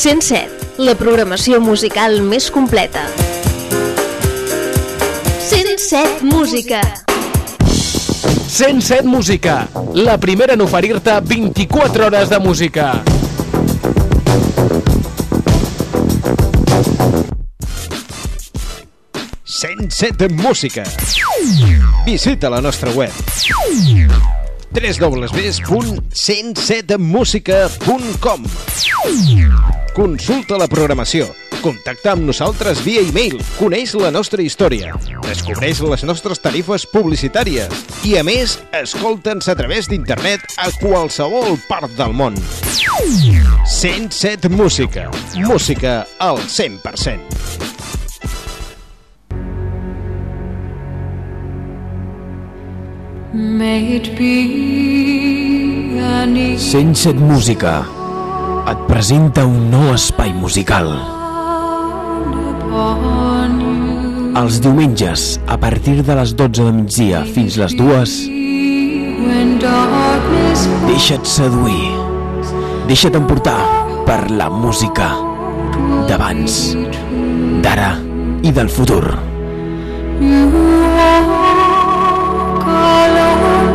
107, la programació musical més completa. 107 Música. 107 Música, la primera en oferir-te 24 hores de música. de Música. Visita la nostra web www.107musica.com Consulta la programació, contacta amb nosaltres via e-mail, coneix la nostra història, descobreix les nostres tarifes publicitàries i, a més, escolta'ns a través d'internet a qualsevol part del món. 107 Música. Música al 100%. May it be an 107 Música et presenta un nou espai musical. Els diumenges, a partir de les 12 de migdia fins les 2, when darkness deixa't seduir. Deixa't emportar per la música d'abans, d'ara i del futur.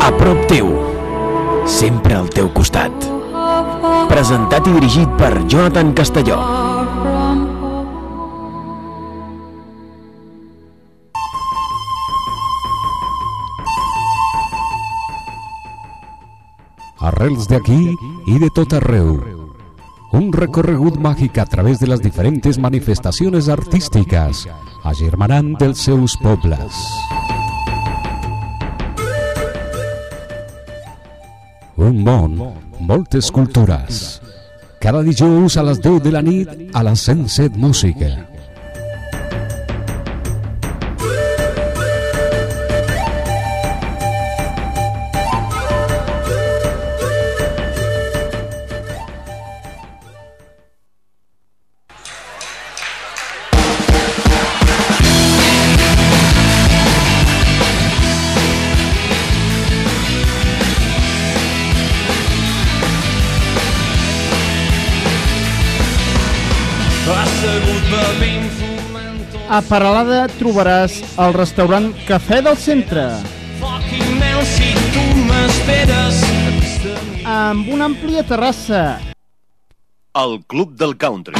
A prop teu, sempre al teu costat. Presentat i dirigit per Jonathan Castelló. Arrels de aquí y de tot arreu. Un recorregut màgic a través de les diferents manifestacions artístiques, agermanant dels seus pobles. Un món, moltes cultures. Cada dijous a les 10 de la nit a la 107 Música. A Paralada trobaràs el restaurant Cafè del Centre, amb una àmplia terrassa, El Club del Country.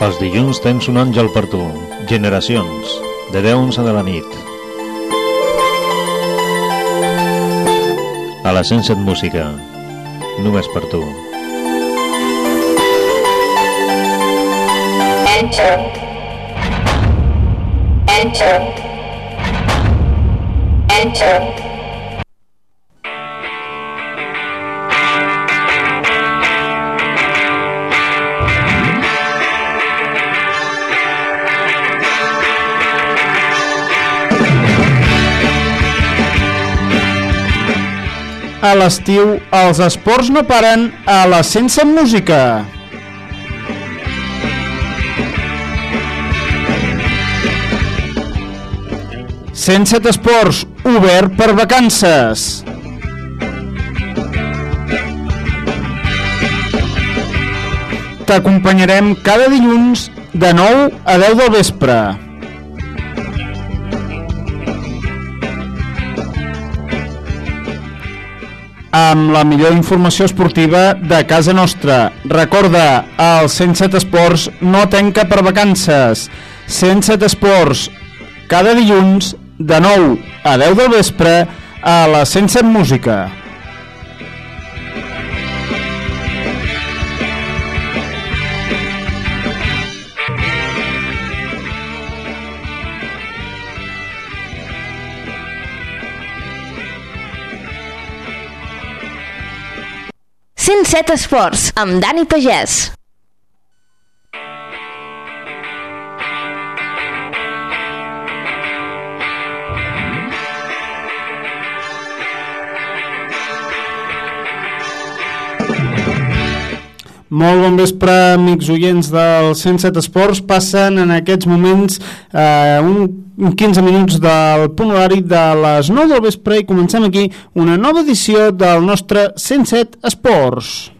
Els dilluns tens un àngel per tu. Generacions, de 10 a 11 de la nit. A la 107 Música, només per tu. Enter. Enter. Enter. A l'estiu, els esports no paren a la Sense Música. Sense Esports, obert per vacances. T'acompanyarem cada dilluns de 9 a 10 del vespre. Amb la millor informació esportiva de casa nostra. Recorda, el 107 Esports no tanca per vacances. 107 Esports, cada dilluns, de 9 a 10 del vespre, a la 107 Música. Set Esports, amb Dani Pagès. Molt bon vespre, amics oients del 107 Esports. Passen en aquests moments eh, un 15 minuts del punt horari de les 9 del vespre i comencem aquí una nova edició del nostre 107 Esports.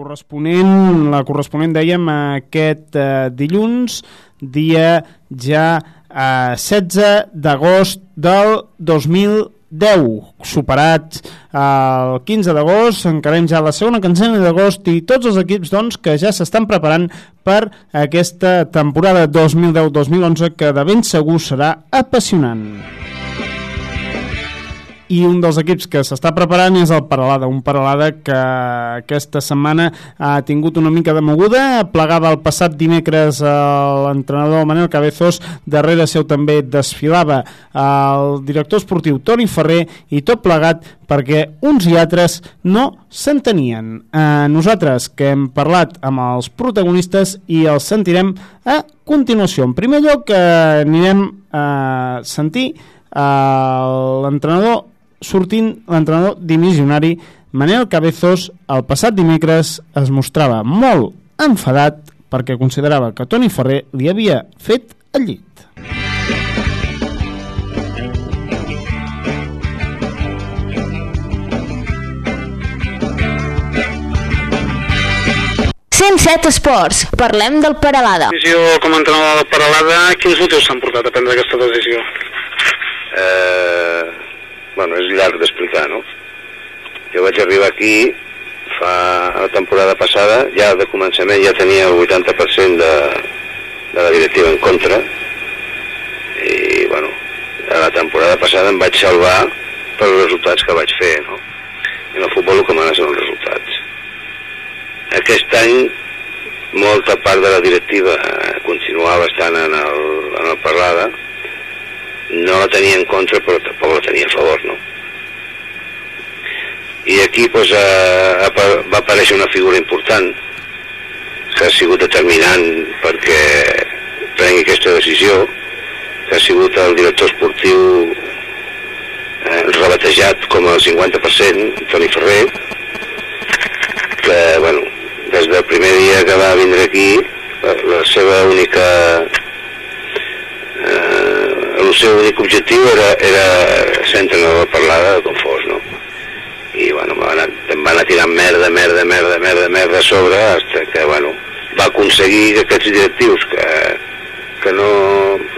Corresponent, la corresponent dèiem aquest eh, dilluns, dia ja eh, 16 d'agost del 2010 superat el 15 d'agost, encarem ja la segona quinzena d'agost i tots els equips doncs, que ja s'estan preparant per aquesta temporada 2010-2011 que de ben segur serà apassionant i un dels equips que s'està preparant és el Paralada, un Paralada que aquesta setmana ha tingut una mica de moguda, plegava el passat dimecres l'entrenador Manel Cabezos, darrere seu també desfilava el director esportiu Toni Ferrer i tot plegat perquè uns i altres no s'entenien. Eh, nosaltres que hem parlat amb els protagonistes i els sentirem a continuació. En primer lloc eh, anirem a sentir eh, l'entrenador sortint l'entrenador dimissionari Manel Cabezos el passat dimecres es mostrava molt enfadat perquè considerava que Toni Ferrer li havia fet el llit. set Esports, parlem del Peralada. Decisió com a entrenador del Peralada, quins motius s'han portat a prendre aquesta decisió? Eh, bueno, és llarg d'explicar, no? Jo vaig arribar aquí fa la temporada passada, ja de començament ja tenia el 80% de, de la directiva en contra i, bueno, a la temporada passada em vaig salvar per els resultats que vaig fer, no? En el futbol el que mana són els resultats. Aquest any molta part de la directiva continuava estant en el, en el Parlada, no la tenia en contra però tampoc la tenia a favor no? i aquí pues, eh, va aparèixer una figura important que ha sigut determinant perquè prengui aquesta decisió que ha sigut el director esportiu eh, rebatejat com el 50% Toni Ferrer que bueno, des del primer dia que va vindre aquí la, la seva única el seu únic objectiu era, era ser entrenador de parlada de com fos, no? I, bueno, em va anar, em va anar tirant merda, merda, merda, merda, merda a sobre, hasta que, bueno, va aconseguir que aquests directius que, que no,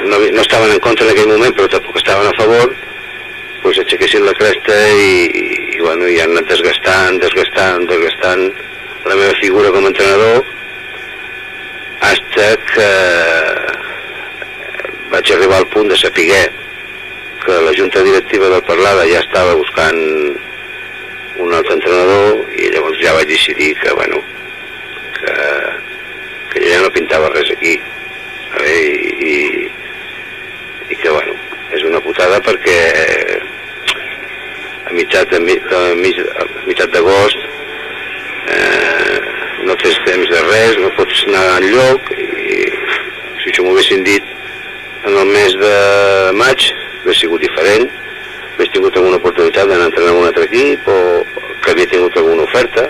no, no estaven en contra en aquell moment, però tampoc estaven a favor, pues aixequessin la cresta i, i, i, bueno, i han anat desgastant, desgastant, desgastant la meva figura com a entrenador hasta que vaig arribar al punt de saber que la junta directiva del Parlada ja estava buscant un altre entrenador i llavors ja vaig decidir que, bueno, que, que ja no pintava res aquí eh? I, i, i que, bueno, és una putada perquè a mitjat de, mi- de, mig, a mitjat d'agost eh, no tens temps de res, no pots anar enlloc i si això m'ho haguessin dit en el mes de maig hauria sigut diferent hauria tingut alguna oportunitat d'anar a entrenar amb un altre equip o que havia tingut alguna oferta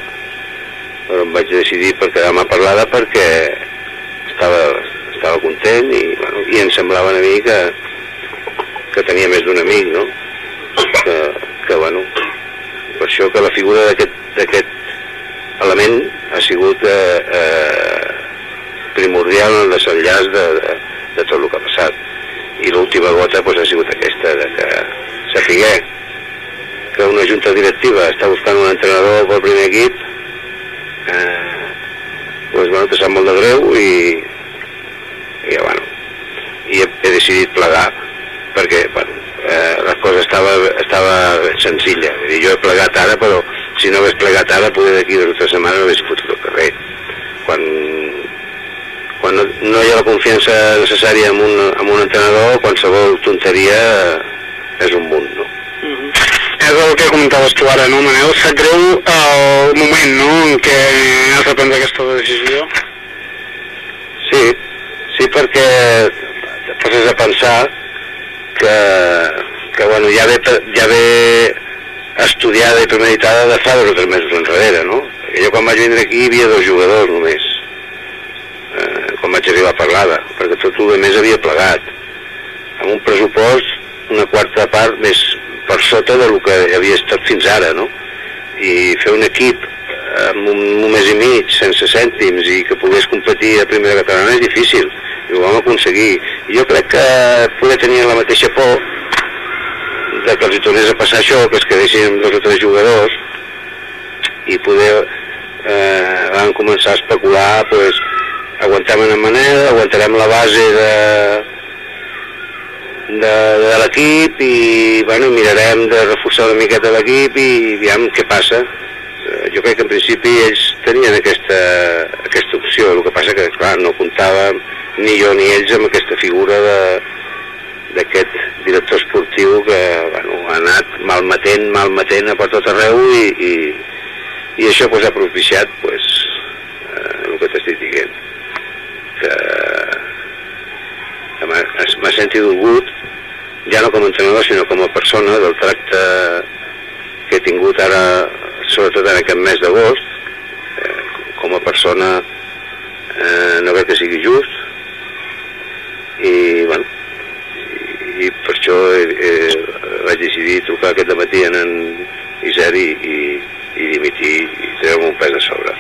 però em vaig decidir per quedar-me parlada perquè estava, estava content i, bueno, i em semblava a mi que, que tenia més d'un amic no? que, que bueno per això que la figura d'aquest element ha sigut eh, eh, primordial en el desenllaç de, de, de tot el que ha passat? I l'última gota pues, ha sigut aquesta de que sapiguer que una junta directiva està buscant un entrenador pel primer equip eh, pues, bueno, te sap molt de greu i, i bueno i he, he decidit plegar perquè bueno, eh, la cosa estava, estava senzilla. Vull dir, jo he plegat ara però si no hagués plegat ara poder d'aquí dues o tres setmanes no hagués fotut al carrer. Quan, quan no, no hi ha la confiança necessària en un, en un entrenador qualsevol tonteria és un munt no? És el que comentaves tu ara, no, Manel? Sap greu el moment, no?, en què has de prendre aquesta decisió. Sí, sí perquè poses a pensar que, que bueno, ja ve, ja ve estudiada i premeditada de fa dos o tres mesos enrere, no? Jo quan vaig vindre aquí hi havia dos jugadors només, vaig arribar a Parlada, perquè tot el més havia plegat, amb un pressupost una quarta part més per sota del que havia estat fins ara, no? I fer un equip amb un, un mes i mig, sense cèntims, i que pogués competir a primera catalana és difícil, i ho vam aconseguir. I jo crec que poder tenir la mateixa por de que els tornés a passar això, que es quedessin dos o tres jugadors, i poder eh, van començar a especular, pues, aguantem en Manel, aguantarem la base de, de, de l'equip i bueno, mirarem de reforçar una miqueta l'equip i aviam què passa. Eh, Jo crec que en principi ells tenien aquesta, aquesta opció, el que passa que clar, no comptàvem ni jo ni ells amb aquesta figura d'aquest director esportiu que bueno, ha anat malmetent, malmetent a per tot arreu i, i, i això pues, ha propiciat pues, eh, el que t'estic dient que, m'ha sentit dolgut ja no com a entrenador sinó com a persona del tracte que he tingut ara sobretot en aquest mes d'agost. Eh, com a persona eh, no crec que sigui just. I bueno i, i per això eh, eh, vaig decidir trucar aquest matí en en Iseri i, i dimitir i treure un pes a sobre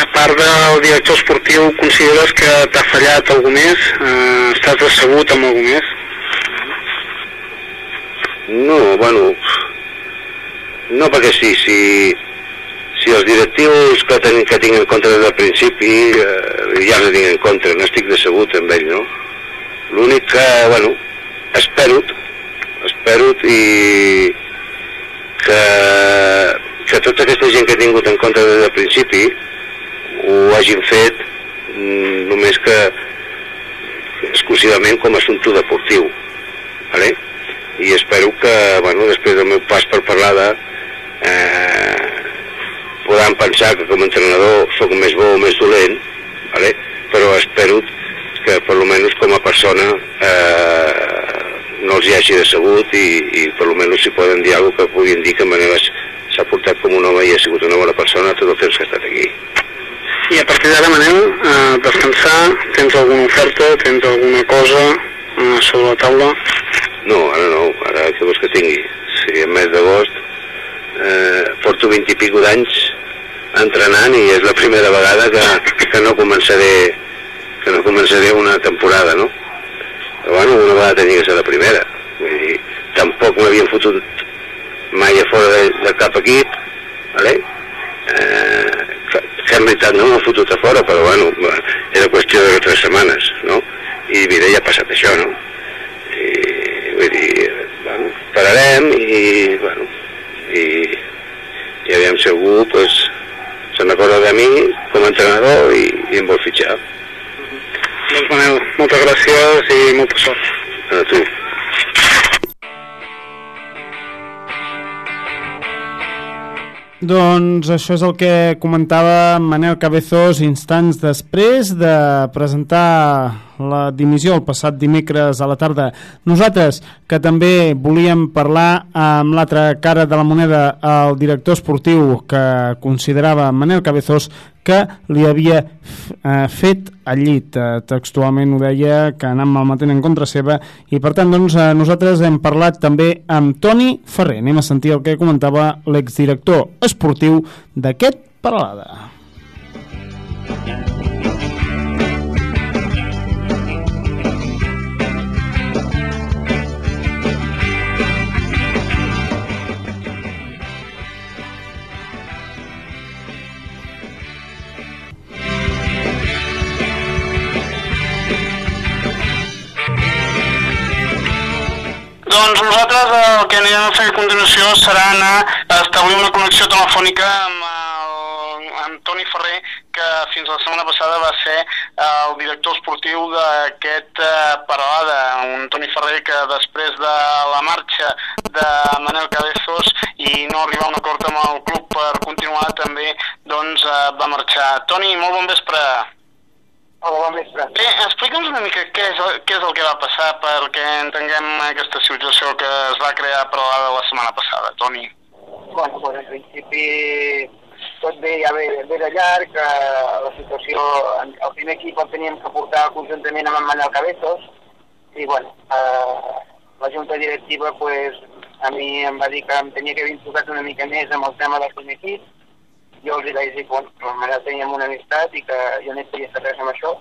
A part del director esportiu, consideres que t'ha fallat algú més? Eh, estàs decebut amb algú més? No, bueno, no perquè sí, si, si els directius que, ten, que tinc en compte des del principi, eh, ja els tinc en compte, no estic decebut amb ell, no? L'únic que, bueno, espero, espero i que, que tota aquesta gent que he tingut en compte des del principi ho hagin fet mm, només que exclusivament com a assumpte deportiu, ¿vale? i espero que, bueno, després del meu pas per parlar de eh, podran pensar que com a entrenador sóc més bo o més dolent, ¿vale? però espero que per lo menos com a persona eh, no els hi hagi decebut i, i per lo menos si poden dir alguna que puguin dir que s'ha portat com un home i ha sigut una bona persona tot el temps que ha estat aquí. I a partir d'ara, Manel, eh, descansar, tens alguna oferta, tens alguna cosa eh, sobre la taula? tingui. Sí, el mes d'agost eh, porto 20 i pico d'anys entrenant i és la primera vegada que, que no començaré que no començaré una temporada, no? Però bueno, una vegada tenia que ser la primera. Vull dir, tampoc m'havien fotut mai a fora de, de cap equip, vale? eh, que, que en veritat no m'ha fotut a fora, però bueno, era qüestió de tres setmanes, no? I mira, ja ha passat això, no? I vull dir, bueno, pararem i, bueno, i, i aviam si algú, pues, se n'acorda de mi com a entrenador i, i em vol fitxar. Doncs Manel, moltes gràcies i molta sort. A tu. Doncs això és el que comentava Manel Cabezós instants després de presentar la dimissió el passat dimecres a la tarda. Nosaltres, que també volíem parlar amb l'altra cara de la moneda, el director esportiu que considerava Manel Cabezós que li havia eh, fet al llit. Eh, textualment ho deia, que anant malmetent en contra seva, i per tant doncs, eh, nosaltres hem parlat també amb Toni Ferrer. Anem a sentir el que comentava l'exdirector esportiu d'aquest Paralada. Doncs nosaltres el que anirem a fer a continuació serà anar a establir una connexió telefònica amb, el, amb Toni Ferrer, que fins la setmana passada va ser el director esportiu d'aquest eh, Paralada. Un Toni Ferrer que després de la marxa de Manel Cabezos i no arribar a un acord amb el club per continuar també doncs, eh, va marxar. Toni, molt bon vespre. Hola, bon vespre. Bé, explica'ns una mica què és, el, què és el que va passar perquè entenguem aquesta situació que es va crear per la, la setmana passada, Toni. Bueno, pues en principi tot bé, ja ve, ve de llarg, eh, la situació, el primer equip el teníem que portar conjuntament amb en Manel Cabezos, i bueno, eh, la junta directiva pues, a mi em va dir que em tenia que haver implicat una mica més amb el tema del primer equip, jo els vaig dir que bueno, teníem una amistat i que jo no podia fer res amb això,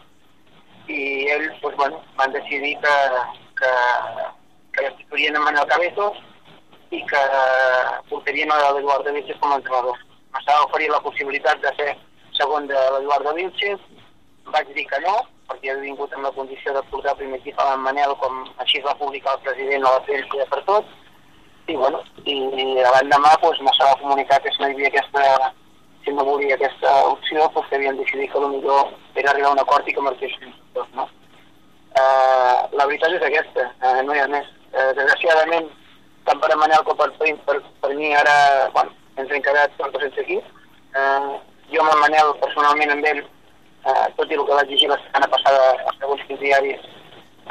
i ells pues, bueno, van decidir que, que, que destituirien en Manel Cabezos i que portarien a l'Eduardo Vilches com a entrenador. M'estava oferint la possibilitat de ser segon de l'Eduardo Vilches, vaig dir que no, perquè havia vingut amb la condició de portar el primer equip a Manel, com així va publicar el president a la premsa per tot, i bueno, i l'endemà doncs, m'estava comunicat que si no hi havia aquesta, si no volia aquesta opció, doncs que havien decidit que millor era arribar a un acord i que marxessin tots, no? Uh, la veritat és aquesta, uh, no hi ha més. Uh, desgraciadament, tant per en Manel com per, per, per, mi ara, bueno, ens hem quedat tots sense equip. Uh, jo amb en Manel, personalment amb ell, uh, tot i el que vaig llegir la setmana passada als segons quins diaris,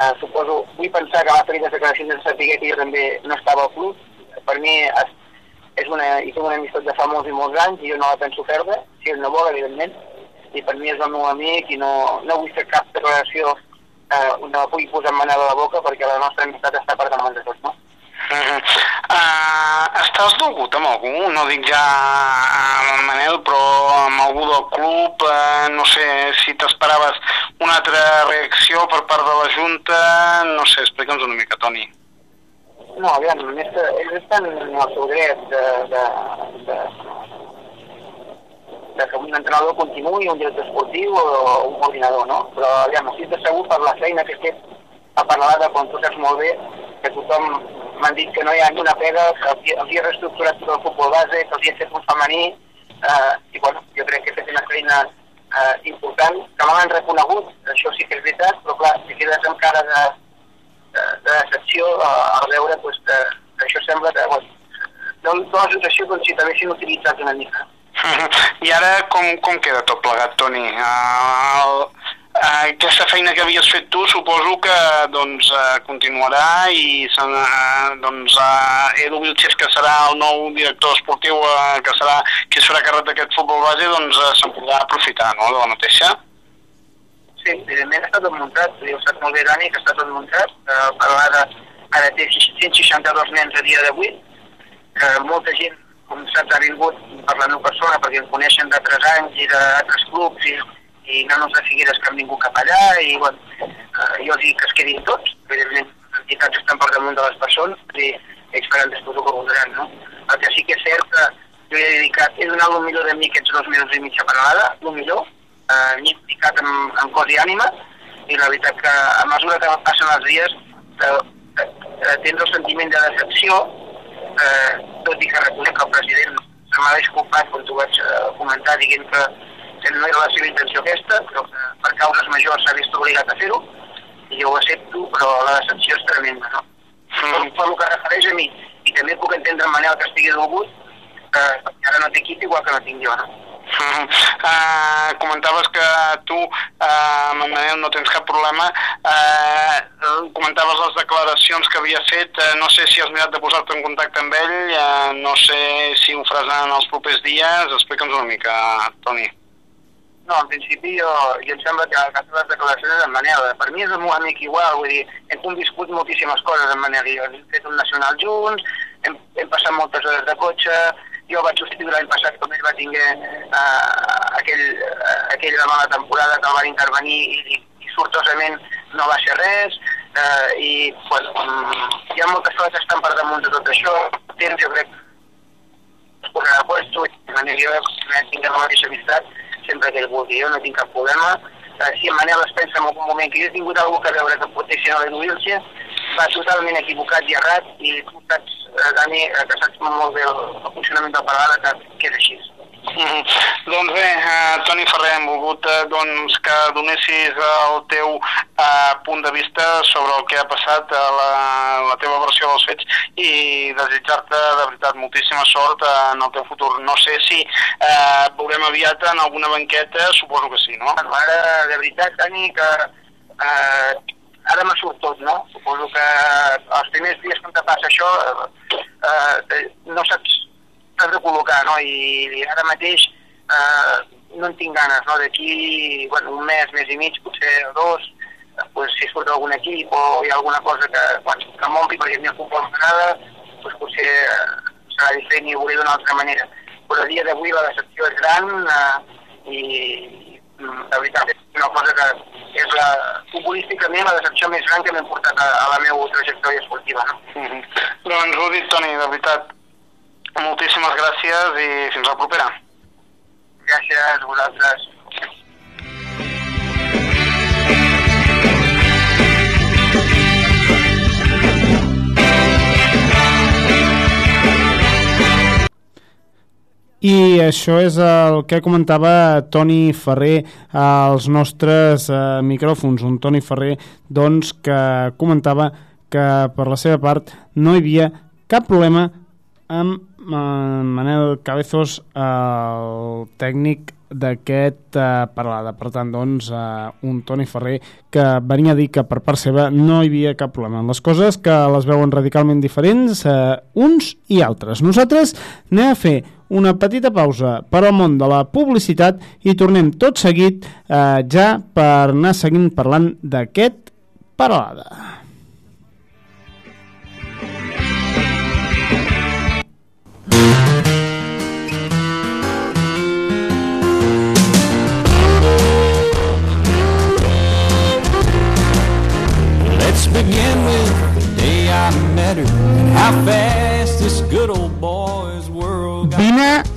uh, suposo, vull pensar que va fer les declaracions de saber que jo també no estava al club. Per mi és una, hi tinc una amistat de fa molts i molts anys i jo no la penso perdre, si ell no vol, evidentment, i per mi és el meu amic i no, no vull fer cap declaració eh, no pugui posar en manada a la boca perquè la nostra amistat està per davant de tot, no? Uh -huh. uh, estàs dolgut amb algú? No dic ja amb en Manel, però amb algú del club, uh, no sé si t'esperaves una altra reacció per part de la Junta, no sé, explica'ns una mica, Toni. No, aviam, que ells estan en el seu dret de, de, de, de que un entrenador continuï, un director esportiu o un coordinador, no? Però, aviam, estic de segur per la feina que he fet a Paralada, com tu saps molt bé, que tothom m'han dit que no hi ha ni una pega, que els, he reestructurat tot el futbol base, que els he fet un femení, eh, i bueno, jo crec que he fet una feina eh, important, que me l'han reconegut, això sí que és veritat, però clar, si quedes amb cara de, de, de decepció eh, al veure pues, que, que això sembla que bueno, dona la sensació com si t'haguessin utilitzat una mica. I ara com, com queda tot plegat, Toni? Uh, el, uh, aquesta feina que havies fet tu suposo que doncs, uh, continuarà i doncs, Edu Vilches, que serà el nou director esportiu, que serà qui es farà càrrec d'aquest futbol base, doncs se'n podrà aprofitar no, de la mateixa. Sí, evidentment està tot muntat, ho saps molt bé, Dani, que està tot muntat. Eh, vegada ara té 162 nens a dia d'avui, que molta gent, com saps, ha vingut per la meva persona perquè em coneixen d'altres anys i d'altres clubs i, i nanos de Figueres que han vingut cap allà i bueno, eh, jo dic que es quedin tots, evidentment les entitats estan per damunt de les persones i ells faran després el que voldran, no? El que sí que és cert que jo he dedicat, he donat el millor de mi aquests dos minuts i mitja parada, el millor, eh, m'he dedicat amb, amb cos i ànima i la veritat que a mesura que passen els dies eh, eh, tens el sentiment de decepció eh, tot i que reconec que el president se m'ha disculpat quan t'ho vaig eh, comentar dient que, que no era la seva intenció aquesta, però que per causes majors s'ha vist obligat a fer-ho, i jo ho accepto, però la decepció és tremenda, no? Mm. Per el que refereix a mi, i també puc entendre en Manel que estigui dolgut, que ara no té equip igual que no tinc jo, no? Uh, comentaves que tu uh, amb en Manel no tens cap problema. Uh, comentaves les declaracions que havia fet. Uh, no sé si has mirat de posar-te en contacte amb ell. Uh, no sé si ho faràs en els propers dies. Explica'ns una mica, Toni. No, en principi jo, jo em sembla que, que les declaracions en Manel, per mi és meu amic igual, vull dir, hem conviscut moltíssimes coses en Manel i jo, hem fet un nacional junts, hem, hem passat moltes hores de cotxe, jo vaig substituir l'any passat com ell va tinguer uh, aquell, uh, aquella mala temporada que el van intervenir i, i sortosament no va ser res uh, i bueno, um, hi ha moltes coses que estan per damunt de tot això. El temps jo crec es posarà a puesto i jo tinc la mateixa amistat sempre que ell vulgui, jo no tinc cap problema. Uh, si en Manel es pensa en algun moment que jo he tingut alguna cosa a veure que potser si no l'Enwilse va totalment equivocat i errat i tu saps, eh, Dani, eh, que saps molt bé el, el funcionament del parada, que, que és així. Mm -hmm. Doncs bé, eh, Toni Ferrer, hem volgut eh, doncs, que donessis el teu eh, punt de vista sobre el que ha passat a la, la teva versió dels fets i desitjar-te de veritat moltíssima sort en el teu futur. No sé si eh, veurem aviat en alguna banqueta, suposo que sí, no? Ara, de veritat, Dani, que eh, ara me surt tot, no? Suposo que els primers dies quan te passa això eh, eh, no saps t'has de col·locar, no? I, ara mateix eh, no en tinc ganes, no? D'aquí, bueno, un mes, mes i mig, potser dos, pues, si surt algun equip o hi ha alguna cosa que, bueno, que m'ompli perquè a mi el futbol m'agrada, pues, potser eh, serà diferent i ho veuré d'una altra manera. Però a dia d'avui la decepció és gran eh, i, la veritat és una cosa que és la, futbolísticament la decepció més gran que m'he portat a, a la meva trajectòria esportiva. No? Mm -hmm. Doncs ho dit, Toni, de veritat, moltíssimes gràcies i fins la propera. Gràcies a vosaltres. I això és el que comentava Toni Ferrer als nostres eh, micròfons. Un Toni Ferrer doncs, que comentava que per la seva part no hi havia cap problema amb eh, Manel Cabezos, el tècnic d'aquest eh, parlada. Per tant, doncs, eh, un Toni Ferrer que venia a dir que per part seva no hi havia cap problema. Les coses que les veuen radicalment diferents eh, uns i altres. Nosaltres anem a fer una petita pausa per al món de la publicitat i tornem tot seguit eh, ja per anar seguint parlant d'aquest parlada. Let's begin with the day I met her and how fast this good old boy's world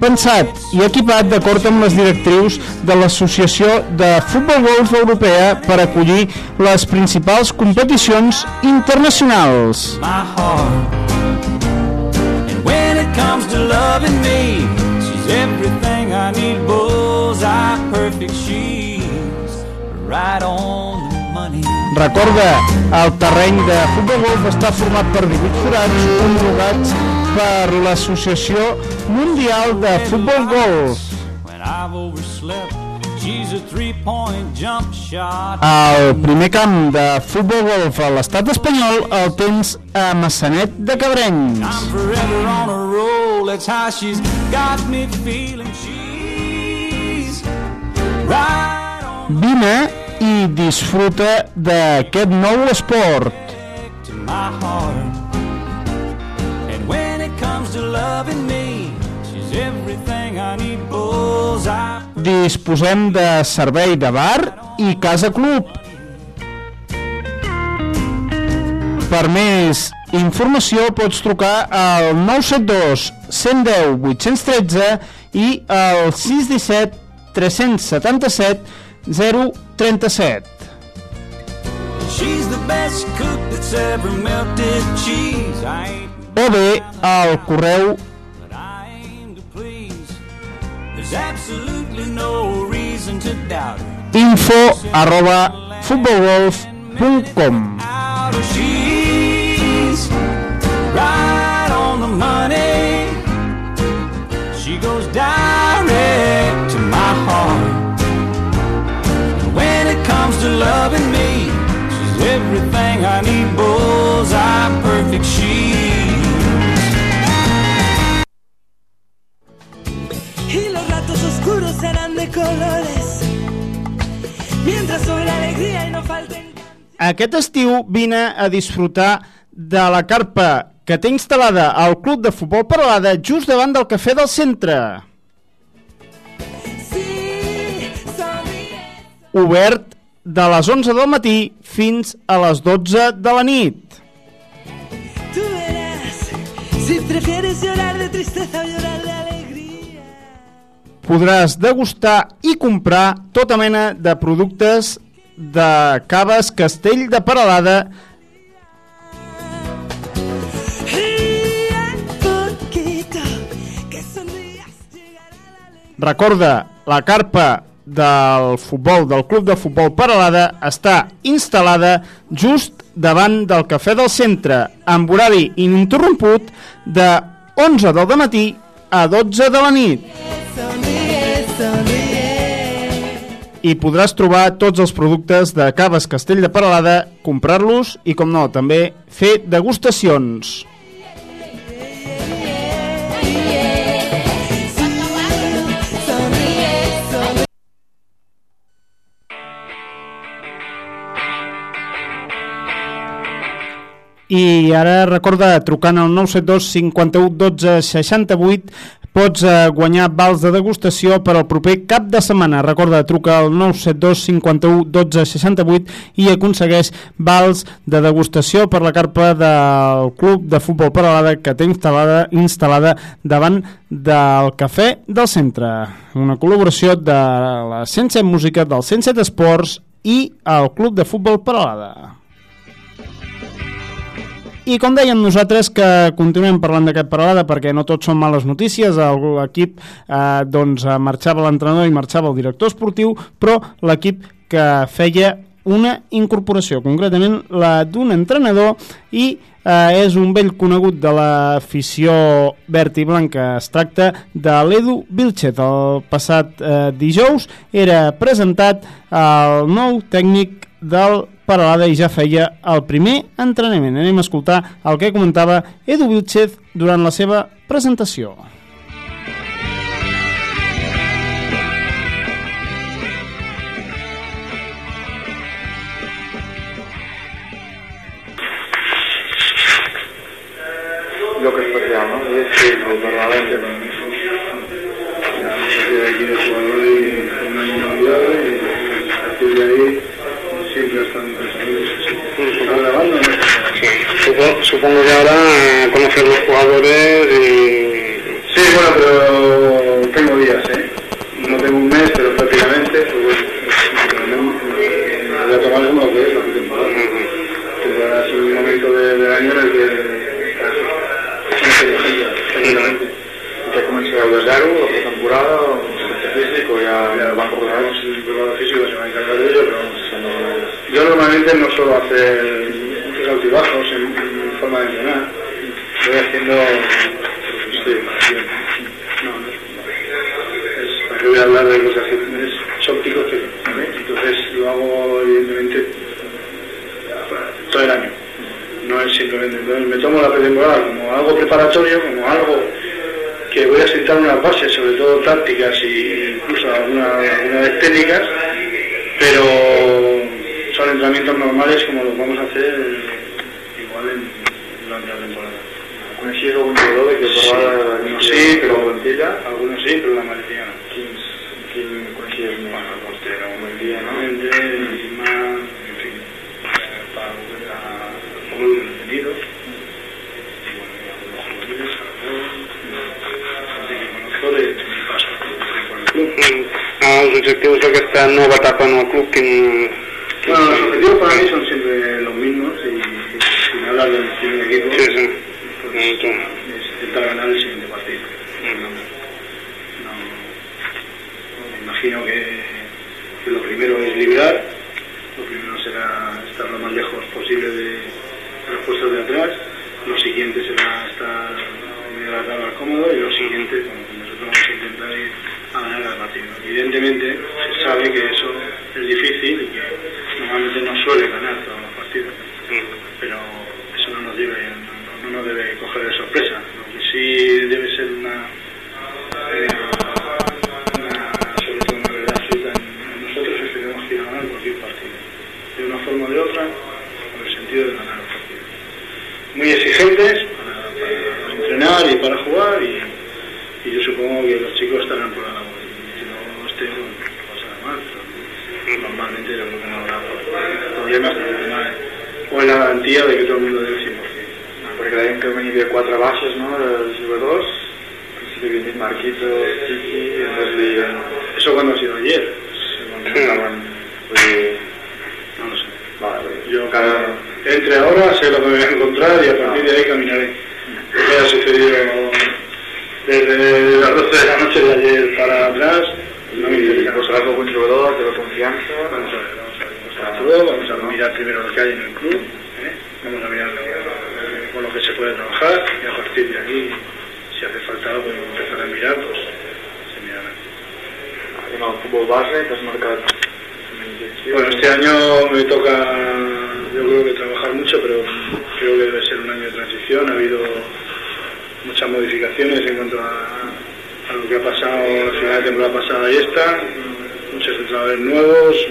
pensat i equipat d'acord amb les directrius de l'Associació de Futbol Golf Europea per acollir les principals competicions internacionals. Recorda, el terreny de futbol golf està format per 18 forats homologats per l'Associació Mundial de Futbol Golf. Shot. El primer camp de futbol golf a l'estat espanyol el tens a Massanet de Cabrenys. Vine i disfruta d'aquest nou esport. my heart. Disposem de servei de bar i casa club. Per més informació pots trucar al 972 110 813 i al 617 377 037. She's the best cook that's ever melted cheese. I ain't O bé al correu but I aim to please. There's absolutely no reason to doubt her. info arroba futbolgolf.com Out of she's right on the money. She goes direct to my heart. When it comes to loving me, she's everything I need. Bullseye, perfect. Oscuros serán de colores. Mientras sobre la alegría y no falten. Aquest estiu vine a disfrutar de la carpa que té instal·lada al Club de Futbol Paralada just davant del Cafè del Centre. Obert de les 11 del matí fins a les 12 de la nit. Tú verás si prefieres llorar de tristeza o llorar. Podràs degustar i comprar tota mena de productes de caves Castell de Paralada. Recorda, la carpa del futbol, del club de futbol Paralada, està instal·lada just davant del Cafè del Centre, amb horari ininterromput de 11 del matí a 12 de la nit. Sonríe, I podràs trobar tots els productes de Caves Castell de Paralada, comprar-los i, com no, també fer degustacions. I ara recorda, trucant al 972 51 12 68, pots eh, guanyar vals de degustació per al proper cap de setmana. Recorda, truca al 972 51 12 68 i aconsegueix vals de degustació per la carpa del Club de Futbol Paralada que té instal·lada, instal·lada davant del Cafè del Centre. Una col·laboració de la 107 Música, del 107 Esports i el Club de Futbol Paralada. I com dèiem nosaltres que continuem parlant d'aquest paralada perquè no tot són males notícies, l'equip eh, doncs eh, marxava l'entrenador i marxava el director esportiu, però l'equip que feia una incorporació, concretament la d'un entrenador i eh, és un vell conegut de l'afició verd i blanca. Es tracta de l'Edu Vilchet. El passat eh, dijous era presentat el nou tècnic del Paralada i ja feia el primer entrenament. Anem a escoltar el que comentava Edu Vilchez durant la seva presentació. Lloc especial, no? I és que el que de aquí de jugador y un año mundial y a partir supongo, que ahora eh, conocer los jugadores y... Sí, bueno, pero tengo días, ¿eh? No tengo un mes, pero prácticamente. Pues, voy a tomar que es la temporada. Es un momento de- del año en el que prácticamente que comença el de zero, la pretemporada, el físico, ya, ya van por el preparador físico se va a encargar de ello, pero yo normalmente no suelo hacer forma de. Voy haciendo No, es, ¿para qué voy a hablar de cosas ópticos que, entonces lo hago evidentemente todo el año. No es simplemente, entonces me tomo la pretemporada como algo preparatorio, como algo que voy a sentar unas bases, sobre todo tácticas e incluso algunas alguna vez técnicas, pero son entrenamientos normales como los vamos a hacer igual en, durante la temporada. Coneixes algun jugador de que Sí, parlava algunos sí, pero plantilla? algunos sí, pero la mayoría no. Quins, quin coneixies més? Bueno, el portero, Buen día, ¿no? Mente, Lima, en fin, eh, para volver a algunos detenidos. Y bueno, y algunos juveniles, Aragón, gente que conozco de, de mi paso por el club. Els objectius d'aquesta nova etapa en el club, quin... Bueno, los objetivos para mí son siempre equipo, Sí, sí. es intentar ganar el siguiente partido. No, no, me imagino que, que lo primero es liberar, lo primero será estar lo más lejos posible de, de los puestos de atrás, lo siguiente será estar en medio de la tabla cómodo y lo siguiente, bueno, pues nosotros vamos a intentar ir a ganar el partido. Evidentemente se sabe que eso es difícil y que normalmente no suele ganar todos los partidos, pero de sorpresa. Lo que sí debe ser una, eh, una sobre todo una verdad absoluta en, en nosotros es que tenemos que ir a ganar cualquier partido, de una forma o de otra, con el sentido de ganar el partido. Muy exigentes para, para entrenar y para jugar y, y yo supongo que los chicos estarán por la labor. Si no estén, pasará mal. Normalmente yo creo que no habrá problemas o en la garantía de que todo el mundo debe 100%. Perquè creiem que venia de quatre baixes, no?, dels jugadors. Principi havien dit Marquitos, Chichi, i després li... ¿Eso cuando ha sido ayer? Estaven, vull dir... No lo sé. Vale. Yo cada, entre ahora sé lo que me voy a encontrar y a partir de ahí caminaré. Que ha sucedido desde las 12 de la noche de ayer para atrás no me interesa. Posaràs algun jugador, teva confiança... Vamos a ver, vamos a ver cómo está todo, vamos a mirar primero lo que hay en el club, ¿eh? vamos a mirar lo- eh, con lo que se puede trabajar y a partir de aquí, si hace falta algo y empezar a mirar, pues se mirará. En el futbol base t'has marcat Bueno, este año me toca, yo creo que trabajar mucho, pero creo que debe ser un año de transición. Ha habido muchas modificaciones en cuanto a, a lo que ha pasado al final de temporada pasada y esta. Muchos entrenadores nuevos,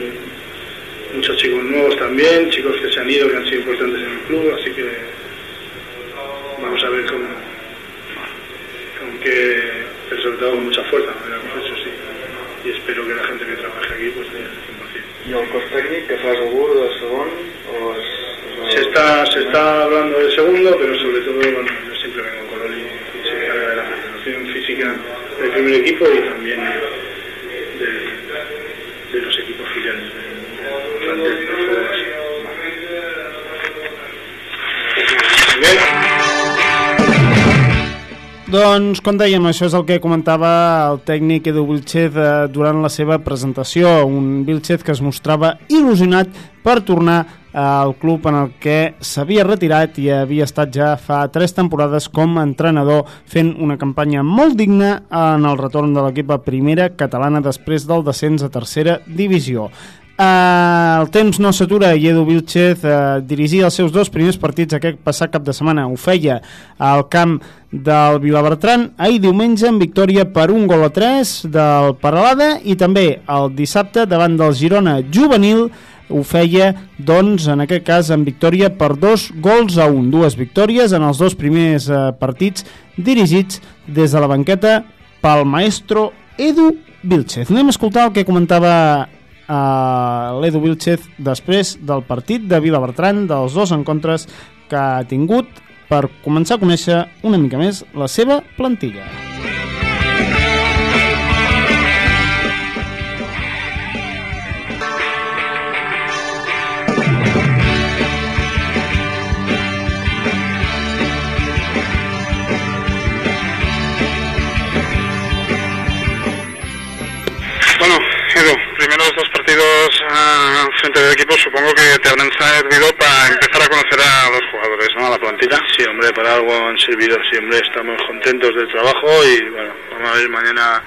muchos chicos nuevos también, chicos que se han ido, que han sido importantes en el club, así que vamos a ver con qué, pero sobre todo con mucha fuerza, eso sí. Y espero que la gente que trabaje aquí pues dé el 100%. I el cos tècnic, que fas algú de segon? O és, és Se está, se está hablando del segundo, pero sobre todo, bueno, yo siempre vengo con Oli, que se encarga de la preparación física del primer equipo y también de, de los equipos filiales del plantel Doncs, com dèiem, això és el que comentava el tècnic Edu Vilchez eh, durant la seva presentació, un Vilchez que es mostrava il·lusionat per tornar al club en el que s'havia retirat i havia estat ja fa tres temporades com a entrenador fent una campanya molt digna en el retorn de l'equip a primera catalana després del descens a tercera divisió. Uh, el temps no s'atura i Edu Vilchez uh, dirigia els seus dos primers partits aquest passat cap de setmana. Ho feia al camp del Vilabertran ahir diumenge en victòria per un gol a 3 del Paralada i també el dissabte davant del Girona Juvenil ho feia, doncs, en aquest cas, en victòria per dos gols a un. Dues victòries en els dos primers eh, partits dirigits des de la banqueta pel maestro Edu Vilchez. Anem a escoltar el que comentava eh, l'Edu Vilchez després del partit de Vilabertran, dels dos encontres que ha tingut per començar a conèixer una mica més la seva plantilla. Al equipo supongo que te habrán servido para empezar a conocer a los jugadores, ¿no? A la plantilla. Sí, hombre, para algo han servido. Sí, hombre, estamos contentos del trabajo y bueno, vamos a ver mañana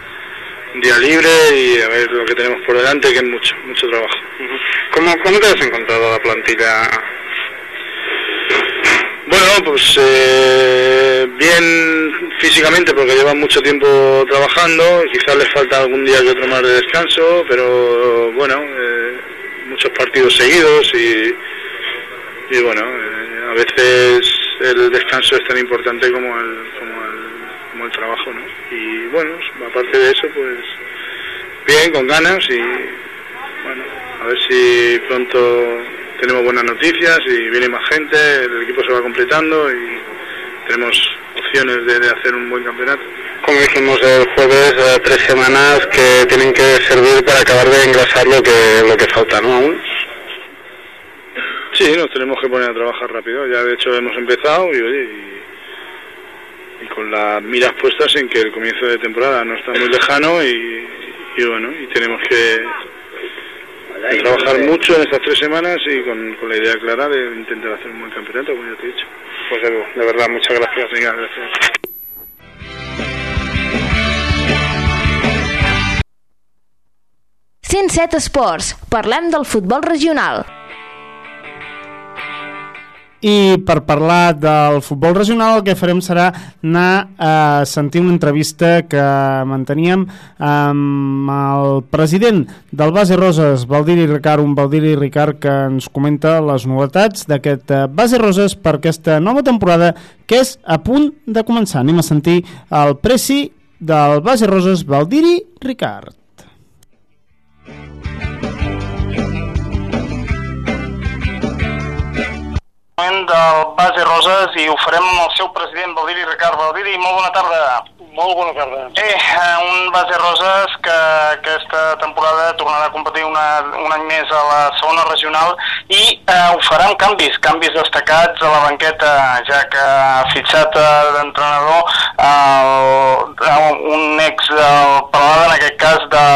un día libre y a ver lo que tenemos por delante, que es mucho, mucho trabajo. ¿Cómo, ¿Cómo te has encontrado la plantilla? Bueno, pues eh, bien físicamente porque llevan mucho tiempo trabajando, quizás les falta algún día que otro más de descanso, pero bueno, eh, muchos partidos seguidos y, y bueno, eh, a veces el descanso es tan importante como el, como el, como el trabajo, ¿no? Y bueno, aparte de eso, pues bien, con ganas y bueno, a ver si pronto tenemos buenas noticias y viene más gente, el equipo se va completando y tenemos opciones de, de hacer un buen campeonato. Como dijimos el jueves, eh, tres semanas que tienen que servir para acabar de engrasar lo que, lo que falta, ¿no? Aún. Sí, nos tenemos que poner a trabajar rápido. Ya de hecho hemos empezado y oye, y, y con las miras puestas en que el comienzo de temporada no está muy lejano y, y bueno, y tenemos que, que trabajar mucho en estas tres semanas y con, con la idea clara de intentar hacer un buen campeonato, como ya te he dicho. Pues Edu, de verdad, muchas gracias. Venga, gracias. «107 Esports. Parlem del futbol regional». I per parlar del futbol regional el que farem serà anar a sentir una entrevista que manteníem amb el president del Base Roses, Valdiri Ricard, un Valdiri Ricard que ens comenta les novetats d'aquest eh, Base Roses per aquesta nova temporada que és a punt de començar. Anem a sentir el preci del Base Roses, Valdiri Ricard. Del Base Roses i ho farem amb el seu president, Valdiri Ricard. Valdiri, molt bona tarda. Molt bona tarda. Bé, eh, un Base Roses que aquesta temporada tornarà a competir una, un any més a la segona regional i eh, ho farà amb canvis, canvis destacats a la banqueta, ja que ha fitxat eh, d'entrenador eh, un ex del Palada, en aquest cas de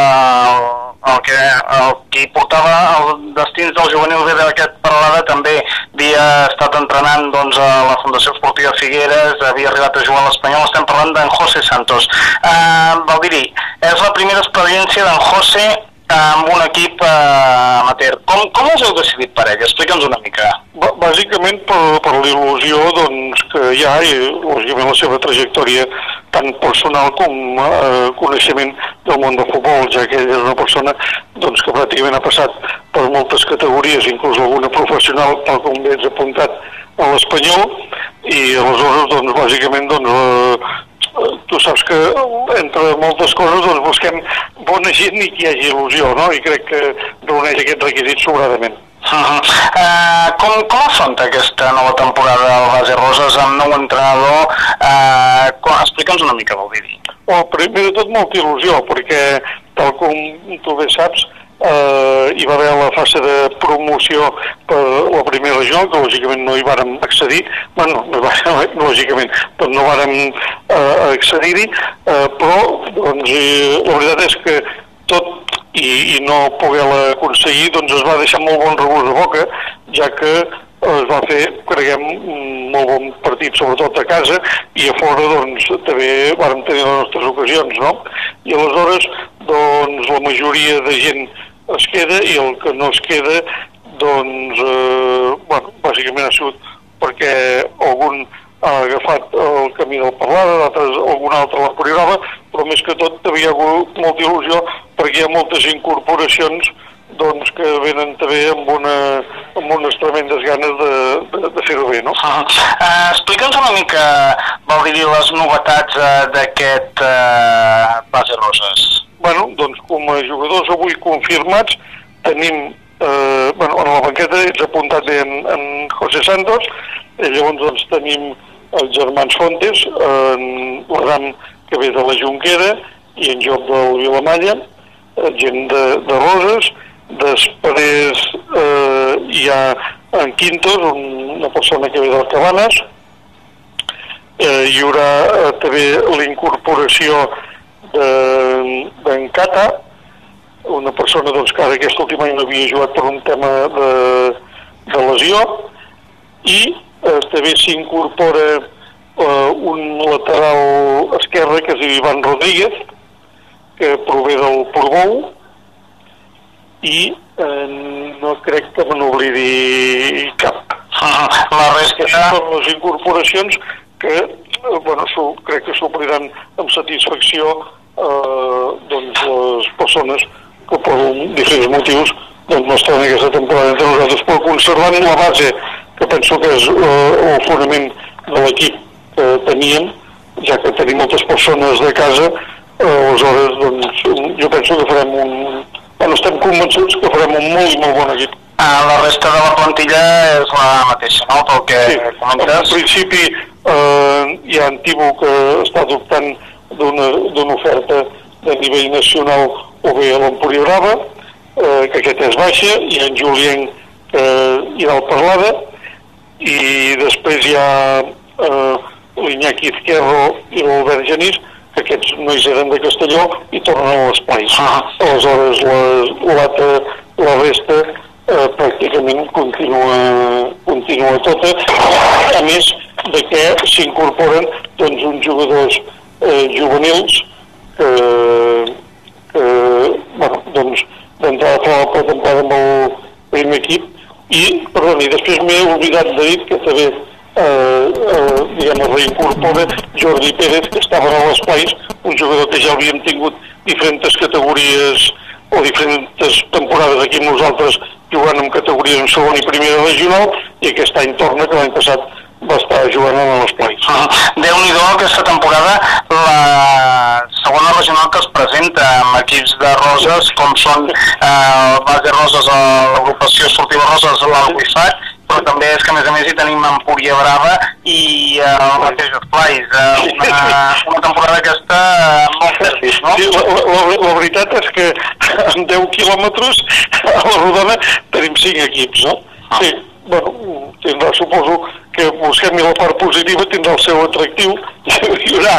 el que el qui portava els destins del juvenil B d'aquest Paralada també havia estat entrenant doncs, a la Fundació Esportiva Figueres, havia arribat a jugar a l'Espanyol, estem parlant d'en José Santos. Uh, Valdiri, és la primera experiència d'en José amb un equip eh, amateur. Com, com us heu decidit per ell? Explica'ns una mica. B bàsicament per, per l'il·lusió doncs, que hi ha i lògicament la seva trajectòria tant personal com eh, coneixement del món del futbol, ja que és una persona doncs, que pràcticament ha passat per moltes categories, inclús alguna professional, tal com bé ets apuntat a l'Espanyol, i aleshores, doncs, bàsicament, doncs, eh, tu saps que entre moltes coses doncs, busquem bona gent i que hi hagi il·lusió, no? I crec que reuneix aquest requisit sobradament. Uh -huh. uh, com, com afronta aquesta nova temporada al Base Roses amb nou entrenador? Uh, Explica'ns una mica, vol dir. Oh, primer de tot, molta il·lusió, perquè, tal com tu bé saps, eh, hi va haver la fase de promoció per la primera regió, que lògicament no hi vàrem accedir, bueno, no, lògicament, doncs no vàrem eh, accedir-hi, eh, però doncs, eh, la veritat és que tot i, i no poder-la aconseguir doncs es va deixar molt bon regust de boca, ja que es va fer, creguem, molt bon partit, sobretot a casa, i a fora, doncs, també vàrem tenir les nostres ocasions, no? I aleshores, doncs, la majoria de gent es queda i el que no es queda, doncs, eh, bueno, bàsicament ha sigut perquè algun ha agafat el camí del Parlada, d'altres algun altre la Poligrava, però més que tot havia hagut molta il·lusió perquè hi ha moltes incorporacions doncs que venen també amb, una, amb unes tremendes ganes de, de, de fer-ho bé, no? Uh, uh, Explica'ns una mica, vol dir, les novetats uh, d'aquest uh, Base Roses. Bueno, doncs com a jugadors avui confirmats tenim, eh, bueno, en la banqueta ets apuntat en, en José Santos, i llavors doncs tenim els germans Fontes, en l'Adam que ve de la Junquera i en Job del Vilamalla, eh, gent de, de Roses, després eh, hi ha en Quintos, un, una persona que ve del Cabanes, eh, hi haurà eh, també la incorporació d'en Cata, una persona doncs, que ara aquest últim any no havia jugat per un tema de, de lesió, i eh, també s'incorpora eh, un lateral esquerre que és Ivan Rodríguez que prové del Portbou i eh, no crec que me n'oblidi cap. La resta són les incorporacions que eh, bueno, crec que s'ompliran amb satisfacció eh, doncs les persones que per diferents motius doncs no estan aquesta temporada entre nosaltres, però conservant la base que penso que és eh, el fonament de l'equip que teníem, ja que tenim moltes persones de casa, eh, aleshores doncs, jo penso que farem un... Bueno, estem convençuts que farem un molt molt bon equip. Ah, la resta de la plantilla és la mateixa, no? Pel que sí. comentes. En principi eh, hi ha en Tibo que està adoptant d'una oferta de nivell nacional o bé a l'Empúria Brava, eh, que aquest és baixa, i en Julien que irà al Parlada, i després hi ha eh, l'Iñaki Izquierro i l'Albert Genís, que aquests nois eren de Castelló i tornen a l'espai. Ah. Aleshores, la, la, la resta eh, pràcticament continua, continua tota, a més de que s'incorporen doncs, uns jugadors eh, juvenils que, que bueno, doncs, d'entrada fa la pretemporada amb el primer equip i, perdoni, després m'he oblidat de dir que també eh, eh, diguem, reincorpora Jordi Pérez, que estava a l'Espais, un jugador que ja havíem tingut diferents categories o diferents temporades aquí amb nosaltres jugant en categories en segon i primera regional i aquest any torna que l'any passat va estar jugant a l'Esplai. Ah, Déu-n'hi-do aquesta temporada la segona regional que es presenta amb equips de Roses com són eh, el Base Roses, l'agrupació esportiva Roses, l'Alguissac, però també és que a més a més hi tenim Empúria Brava i eh, el mateix Esplais. Eh, una, una temporada aquesta eh, molt fèrtil, no? Sí, la, la, la veritat és que en 10 quilòmetres a la rodona tenim 5 equips, no? Sí, bueno, tindrà, suposo que busquem la part positiva, tindrà el seu atractiu, hi haurà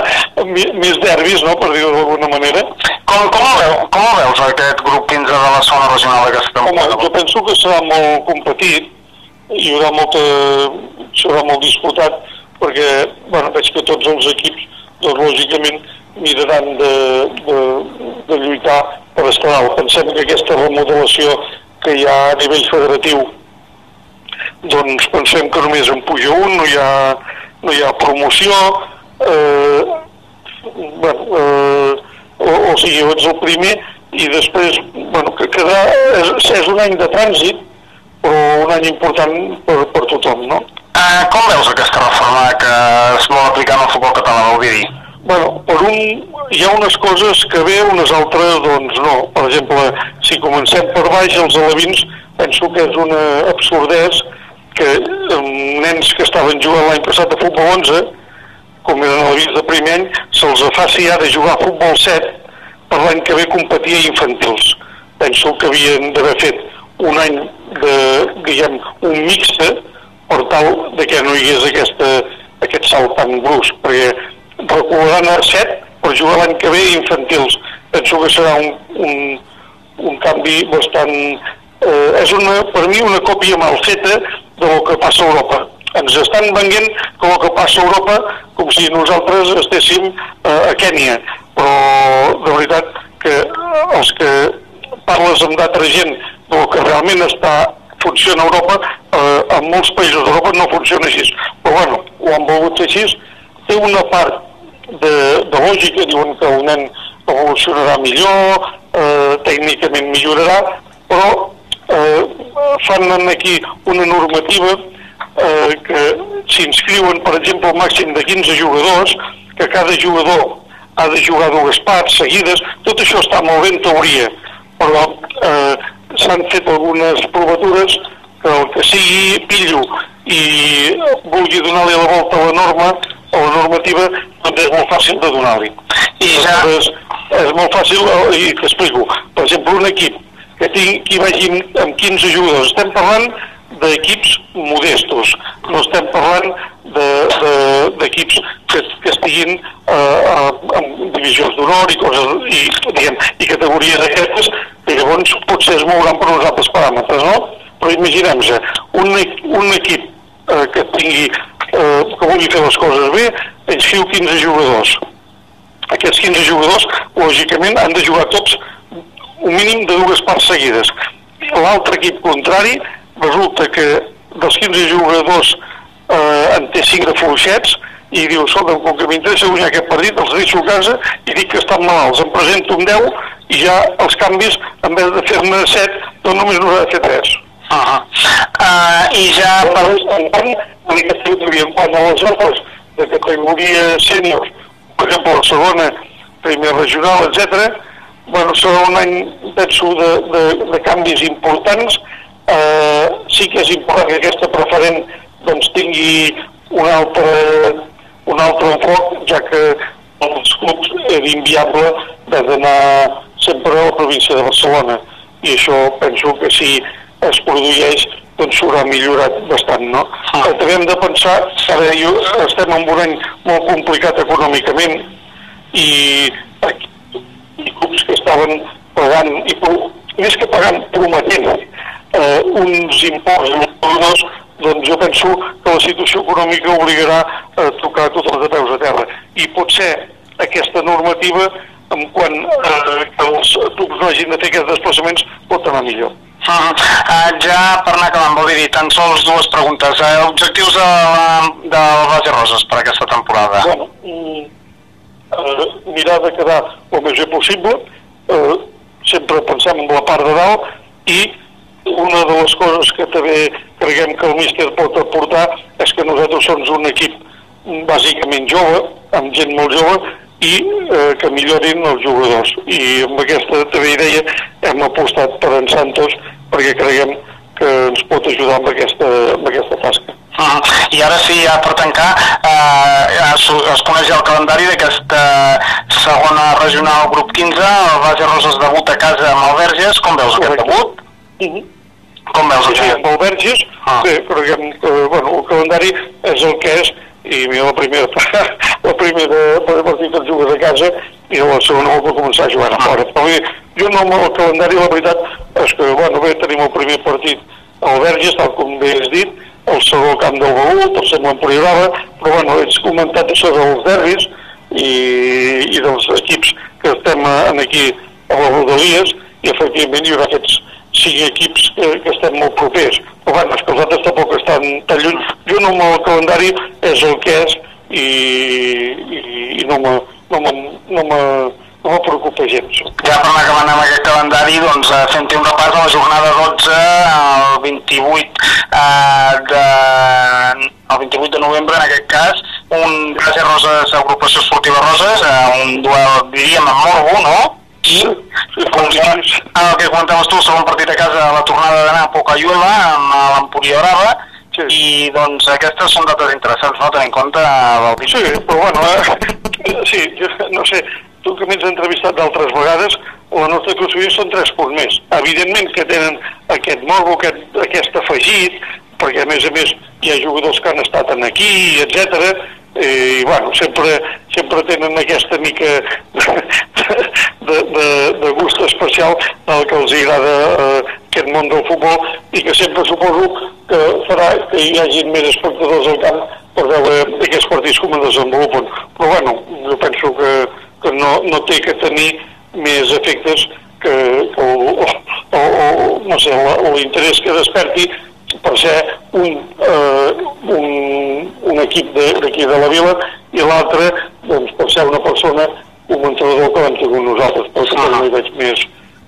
més derbis, no?, per dir-ho d'alguna manera. Com, com, el veu, com el veus, aquest grup 15 de la segona regional d'aquesta temporada? Home, jo penso que serà molt competit, hi haurà molta, serà molt disputat, perquè, bueno, veig que tots els equips, doncs, lògicament, miraran de, de, de lluitar per estar dalt. Pensem que aquesta remodelació que hi ha a nivell federatiu doncs pensem que només en puja un, no hi ha, no hi ha promoció, eh, bueno, eh, o, o sigui, ets el primer i després, bueno, que quedarà, és, és un any de trànsit, però un any important per, per tothom, no? Eh, com veus aquesta reforma que es vol aplicar en el futbol català, Ovidi? Bueno, per un, hi ha unes coses que bé, unes altres doncs no. Per exemple, si comencem per baix, els alevins, penso que és una absurdès que eh, nens que estaven jugant l'any passat a futbol 11, com eren alevins de primer any, se'ls faci ara jugar a futbol 7 per l'any que ve competir a infantils. Penso que havien d'haver fet un any de, diguem, un mixte per tal de que no hi hagués aquesta, aquest salt tan brusc, perquè recularan a 7 per jugar l'any que ve a infantils. Penso que serà un, un, un canvi bastant... Eh, és una, per mi una còpia mal feta del que passa a Europa. Ens estan venent que el que passa a Europa com si nosaltres estéssim eh, a Kènia, però de veritat que els que parles amb d'altra gent del que realment està funciona a Europa, eh, en molts països d'Europa no funciona així. Però bueno, ho han volgut fer així. Té una part de, de lògica, diuen que el nen evolucionarà millor, eh, tècnicament millorarà, però eh, fan aquí una normativa eh, que s'inscriuen, per exemple, al màxim de 15 jugadors, que cada jugador ha de jugar dues parts seguides, tot això està molt bé en teoria, però eh, s'han fet algunes provatures que el que sigui pillo i vulgui donar-li la volta a la norma o la normativa, doncs és molt fàcil de donar-li. I ja... és, és molt fàcil, eh, i t'explico, per exemple, un equip que, tingui, que hi amb 15 jugadors, estem parlant d'equips modestos, no estem parlant d'equips de, d'equips que, que estiguin eh, en divisions d'honor i coses i, diguem, i categories d'aquestes i llavors potser es mouran per uns altres paràmetres, no? Però imaginem-se, un, un equip eh, que tingui, eh, que vulgui fer les coses bé, inscriu 15 jugadors. Aquests 15 jugadors, lògicament, han de jugar tots un mínim de dues parts seguides. L'altre equip contrari resulta que dels 15 jugadors eh, en té 5 de fluixets i diu, escolta, com que m'interessa guanyar aquest partit, els deixo a casa i dic que estan malalts. Em presento un 10 i ja els canvis, en vez de fer-ne 7, doncs només n'haurà de fer 3. Uh -huh. uh, I ja... Per en en aquesta categoria, en quant a les altres de categoria sènior, per exemple, la segona, primer regional, etc. bueno, serà un any, penso, de, de, de canvis importants. Eh, sí que és important que aquesta preferent doncs, tingui un altre, un altre enfoc, ja que els clubs era inviable d'anar sempre a la província de Barcelona. I això penso que si es produeix doncs s'haurà millorat bastant, no? Ah. També hem de pensar ara jo, estem en un any molt complicat econòmicament i, i clubs que estaven pagant, i més que pagant, prometent eh, uns imports jugadors, doncs jo penso que la situació econòmica obligarà a tocar tots els de peus a terra. I potser aquesta normativa, en quan eh, que els clubs no hagin de fer aquests desplaçaments, pot anar millor. Uh -huh. uh, ja per anar acabant, vol dir, tan sols dues preguntes. Uh, objectius de, del Base Roses per aquesta temporada? Bueno, mm, eh, mirar de quedar el bé possible, eh, sempre pensem en la part de dalt, i una de les coses que també creguem que el míster pot aportar és que nosaltres som un equip bàsicament jove, amb gent molt jove, i eh, que millorin els jugadors. I amb aquesta també idea hem apostat per en Santos perquè creguem que ens pot ajudar amb aquesta, amb aquesta tasca. -huh. I ara sí, ja per tancar, eh, es, es coneix el calendari d'aquesta segona regional grup 15, el Base Roses debut a casa amb el Verges, com veus aquest debut? Com veus Sí, sí, aquest? amb el Verges, ah. bé, creguem que bueno, el calendari és el que és, i mira, la primera, la primera partit que jugues a casa i la segona vol començar a jugar a fora. Però bé, jo no el calendari, la veritat és que, bueno, bé, tenim el primer partit al Verges, tal com bé has dit, el segon camp del Begur, el tercer amb l'Empuriorava, però bueno, ets comentat això dels derbis i, i dels equips que estem eh, aquí a les Rodalies, i efectivament hi haurà aquests cinc equips que, que estem molt propers. Però bueno, els altres tampoc estan tan lluny. Jo no el calendari és el que és i, i, i no me, no me, no me, no me preocupa gens. Ja per anar acabant amb aquest calendari, doncs eh, fent-hi un repàs a la jornada 12, el 28 eh, de, el 28 de novembre, en aquest cas, un Base Roses, agrupació esportiva Roses, eh, un duel, diríem, amb Morbo, no? I doncs, el que comentaves tu, el segon partit a casa, la tornada d'anar a Pocayuela, amb eh, l'Empúria Brava, i doncs aquestes són dates interessants, no? Tenint en compte el Sí, però bueno, eh, sí, jo no sé, tu que m'has entrevistat d'altres vegades, la nostra conselleria són tres punts més. Evidentment que tenen aquest morbo, aquest, aquest afegit, perquè a més a més hi ha jugadors que han estat en aquí, etc. i bueno, sempre, sempre tenen aquesta mica de, de, de gust especial del que els agrada eh, aquest món del futbol i que sempre suposo que farà que hi hagi més espectadors al camp per veure aquests partits com es desenvolupen. Però bueno, jo penso que, que no, no té que tenir més efectes que, que o, o, o, no sé, l'interès que desperti per ser un, eh, un, un equip de- d'aquí de, la vila i l'altre doncs, per ser una persona, un entrenador que l'hem tingut nosaltres, però no hi veig més,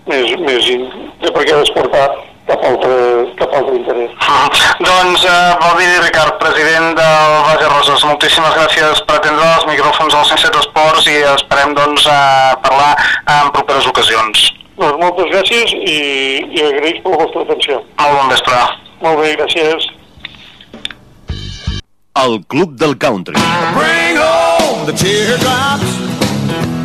més, més in, de per què despertar cap altre, cap altre interès. Ah, doncs, eh, Valdir Ricard, president del Base Roses, moltíssimes gràcies per atendre els micròfons del 107 Esports i esperem doncs, eh, parlar en properes ocasions. Doncs moltes gràcies i, i agraïts per la vostra atenció. Molt bon vespre. Molt bé, gràcies. El Club del Country. Bring home the teardrops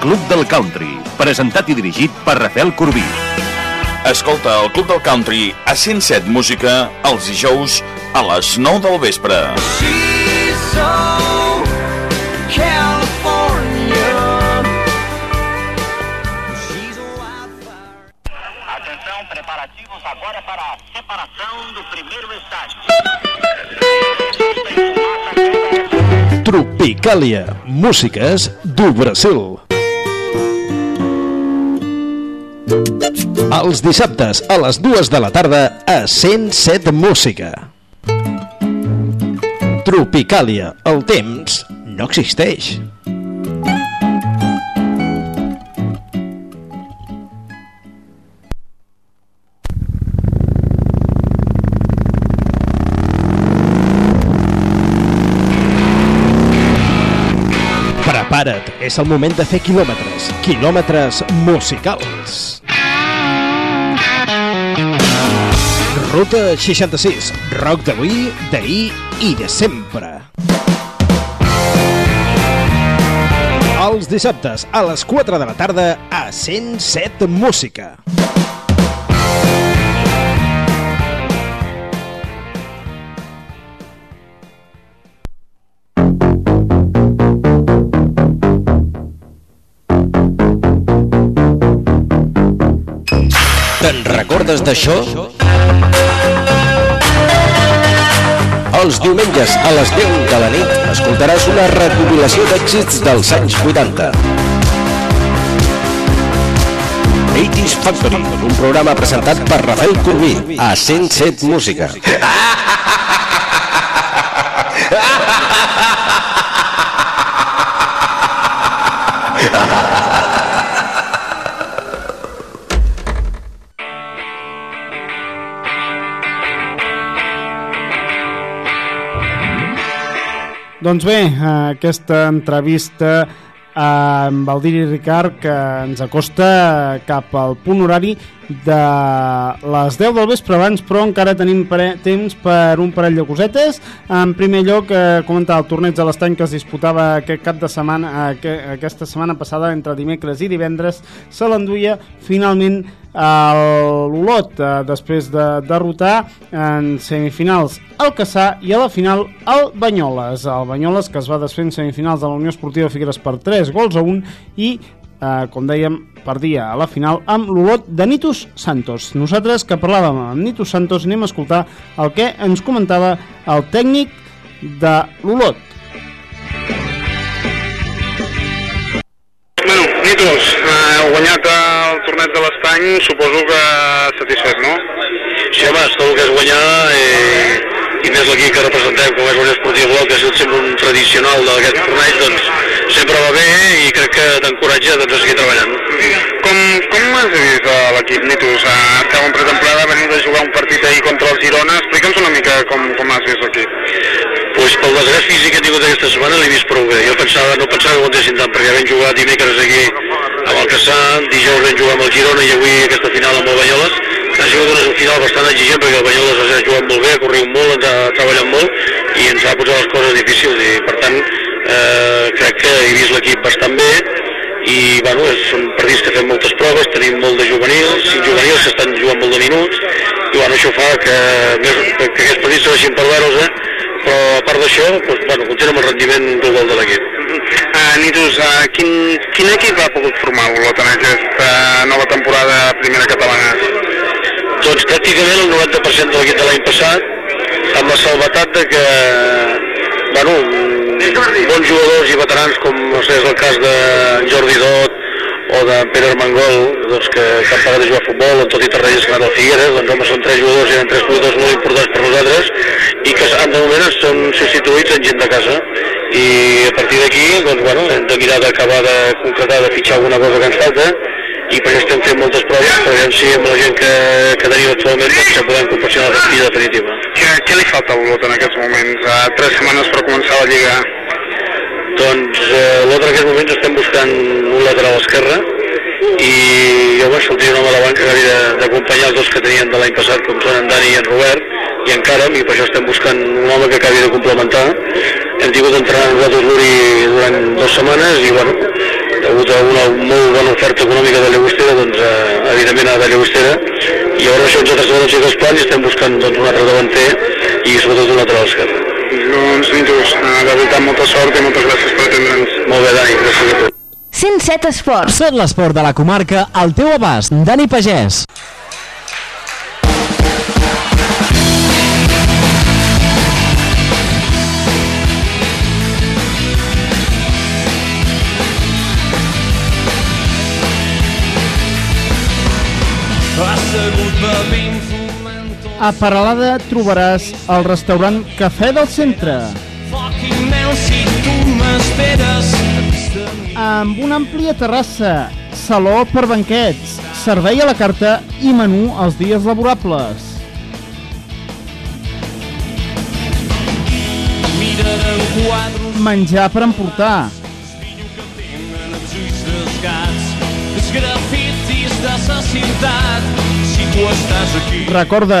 Club del Country, presentat i dirigit per Rafael Corbí. Escolta el Club del Country a 107 Música els dijous a les 9 del vespre. She's so California. Atenção, preparativos agora para a separação do primeiro estágio. Tropicàlia, músiques do Brasil. Els dissabtes a les dues de la tarda a 107 Música. Tropicàlia, el temps no existeix. Prepara't, és el moment de fer quilòmetres, quilòmetres musicals. Ruta 66, rock d'avui, d'ahir i de sempre. Els dissabtes a les 4 de la tarda a 107 Música. Te'n recordes d'això? Els diumenges a les 10 de la nit escoltaràs una recopilació d'èxits dels anys 80. 80's Factory, un programa presentat per Rafael Corbí a 107 Música. Doncs bé, eh, aquesta entrevista amb el Diri Ricard que ens acosta cap al punt horari de les 10 del vespre abans, però encara tenim temps per un parell de cosetes. En primer lloc, eh, comentar el torneig de l'estany que es disputava aquest cap de setmana, eh, que, aquesta setmana passada, entre dimecres i divendres, se l'enduia finalment l'Olot, eh, després de derrotar en semifinals el Caçà i a la final el Banyoles. El Banyoles que es va desfer en semifinals de la Unió Esportiva Figueres per 3 gols a 1 i eh, com dèiem, perdia a la final amb l'Olot de Nitus Santos. Nosaltres que parlàvem amb Nitus Santos anem a escoltar el que ens comentava el tècnic de l'Olot. Bueno, Nitos, eh, heu guanyat el torneig de l'estany, suposo que satisfet, no? Sí, home, tot el que és guanyar eh, i més l'equip que representem com és l'Unió Esportiva Blau, que ha sigut sempre un tradicional d'aquest torneig, doncs sempre va bé i crec que t'encoratja doncs, a seguir treballant. Com, com has vist l'equip, Nitos? Eh, esteu en pretemporada, veniu de jugar un partit ahir contra el Girona, explica'ns una mica com, com has vist l'equip. Pues pel desgast físic que he tingut aquesta setmana l'he vist prou bé. Jo pensava, no pensava que aguantessin tant, perquè vam jugar dimecres aquí amb el Caçà, dijous vam jugar amb el Girona i avui aquesta final amb el Banyoles. Ha sigut una final bastant exigent perquè el Banyoles ha jugat molt bé, ha corregut molt, ha treballat molt i ens ha posat les coses difícils i per tant eh, crec que he vist l'equip bastant bé i bueno, són partits que fem moltes proves, tenim molt de juvenils, cinc juvenils que estan jugant molt de minuts i bueno, això fa que, més, que aquests partits serveixin per veure eh? Però a part d'això, doncs, bueno, comptem amb el rendiment global de l'equip. Uh, Nitus, uh, quin, quin equip ha pogut formar l'Olot en aquesta nova temporada primera catalana? Doncs pràcticament el 90% de l'equip de l'any passat, amb la salvetat de que, bueno, bons jugadors i veterans com no sé, és el cas de Jordi Dot o de Pere Armengol, doncs, que, que han pagat de jugar a futbol, en tot i Tarrelles que anat al Figueres, doncs home, són tres jugadors eren tres jugadors molt importants per nosaltres i que de moment són substituïts en gent de casa i a partir d'aquí doncs, bueno, hem de mirar d'acabar de concretar, de fitxar alguna cosa que ens falta i per això estem fent moltes proves per veure si amb la gent que, que tenim actualment doncs, ja podem proporcionar la plantilla definitiva. Què, què li falta a l'Olot en aquests moments? Uh, tres setmanes per començar la Lliga. Doncs eh, l'altre en aquests moments estem buscant un lateral esquerre i jo vaig sortir un home a la banca que havia de- d'acompanyar els dos que tenien de l'any passat com són en Dani i en Robert i encara, i per això estem buscant un home que acabi de complementar hem tingut entrenant nosaltres l'Uri durant dues setmanes i bueno, ha hagut una molt bona oferta econòmica de Llagostera, doncs eh, evidentment ha de Llagostera, i llavors això ens ha traslladat als plans i estem buscant doncs, un altre davanter i sobretot un lateral esquerre. Doncs, Nitus, eh, de veritat, molta sort i moltes gràcies per atendre'ns. Molt bé, Dani, gràcies a tu. 107 Esports. Tot l'esport de la comarca al teu abast. Dani Pagès. Assegut bevint A Paralada trobaràs el restaurant Cafè del Centre, amb una àmplia terrassa, saló per banquets, servei a la carta i menú els dies laborables. Menjar per emportar, grafitis de sa ciutat. Si tu estàs aquí. Recorda,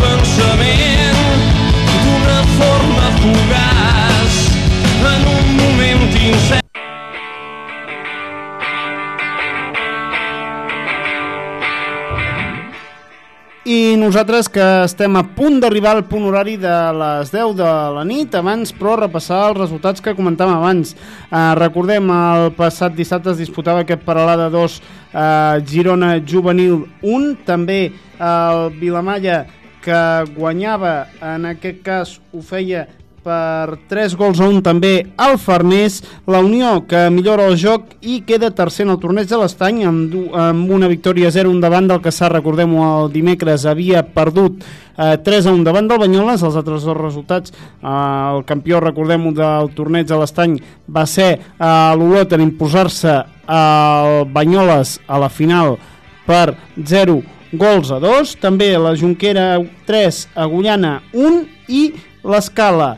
un pensament d'una forma fugaç en un moment incert I nosaltres que estem a punt d'arribar al punt horari de les 10 de la nit, abans però repassar els resultats que comentàvem abans. Eh, recordem, el passat dissabte es disputava aquest Paralada 2 eh, Girona Juvenil 1, també el Vilamalla que guanyava, en aquest cas ho feia per 3 gols a 1 també el Farners, la Unió que millora el joc i queda tercer en el torneig de l'Estany amb, amb una victòria 0 1 davant del Caçà, recordem-ho el dimecres havia perdut eh, 3 a 1 davant del Banyoles, els altres dos resultats eh, el campió, recordem-ho del torneig de l'Estany va ser eh, l'Olot en imposar-se al Banyoles a la final per 0 gols a 2, també la Junquera 3, Agullana 1 i l'Escala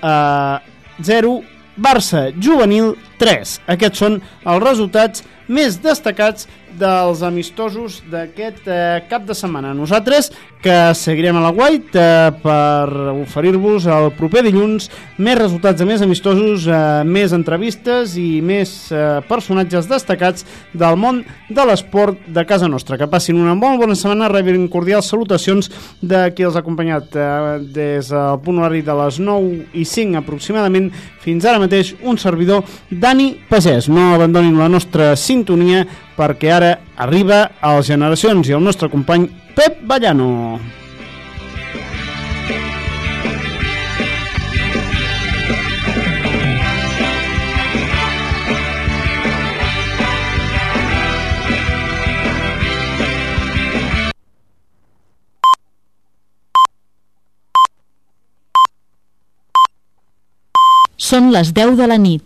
eh, 0, Barça Juvenil 3. Aquests són els resultats més destacats dels amistosos d'aquest eh, cap de setmana. Nosaltres que seguirem a la White eh, per oferir-vos el proper dilluns més resultats de més amistosos, eh, més entrevistes i més eh, personatges destacats del món de l'esport de casa nostra. Que passin una molt bona setmana, rebin cordials salutacions de qui els ha acompanyat eh, des del punt horari de les 9 i 5 aproximadament fins ara mateix un servidor Dani Pagès. No abandonin la nostra sintonia perquè ara arriba a les generacions i el nostre company Pep Ballano. Són les 10 de la nit.